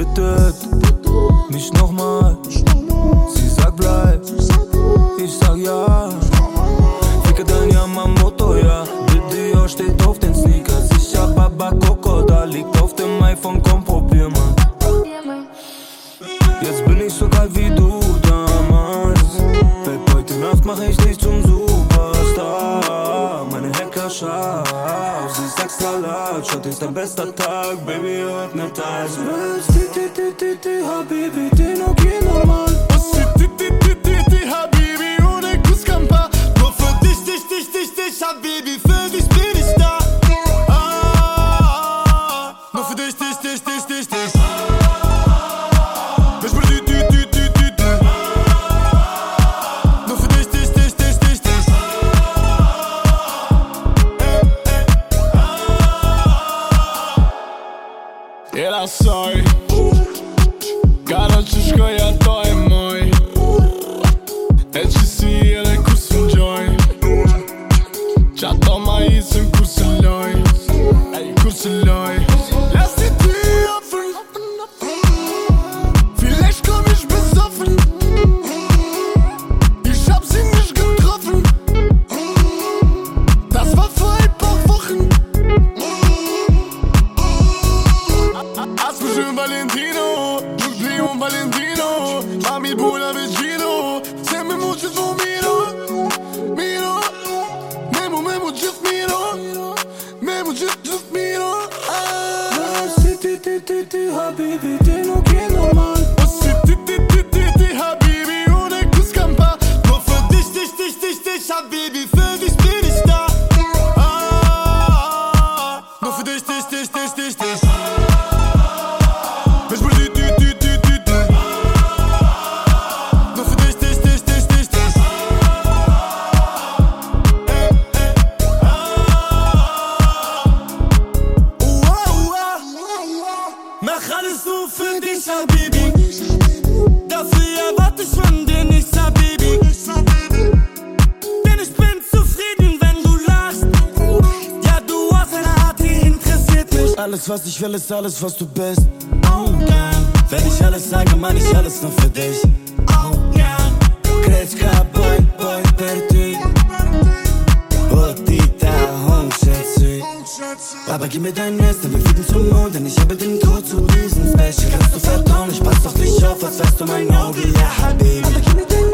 Sie bittet mich nochmal. Sie sagt bleib, ich sag ja. Ficke dein Yamamoto, ja. Video steht auf den Sneakers. Ich hab Baba Coco, da liegt auf dem iPhone, komm probier mal. Jetzt bin ich so geil wie du damals. Heute Nacht mach ich dich zum Superstar. Meine Hacker scharf, sie ist extra large. Heute ist dein bester Tag, Baby, öffnet Eis. Ti, ti, ti, ti, ti, Habibi, den okay normal. Ossi, Jera soj Karo që shkoj ato e moj. E që si jere Valentino, j'oublie mon Valentino. Mami boule avec Gino, c'est me, mon juste mon Miro. Miro, même mon même Miro. Même mon juste Miro. Ah, si ti, ti, ti, ti, habibi, baby, no kid. Dich, Habibi. Dafür erwarte ich von dir nichts, Habibi. Denn ich bin zufrieden, wenn du lachst. Ja, du hast eine Art, die interessiert mich. Alles, was ich will, ist alles, was du bist. Oh. Wenn ich alles sage, meine ich alles nur für dich. Oh. Kretschka, boy, boy, per ti. Otita, home, schätze. Aber gib mir dein Messer, Mond, denn ich habe den Code zu diesem Special. Kannst du vertrauen, ich pass auf dich auf, als wärst du mein Auge, ja, Habibi.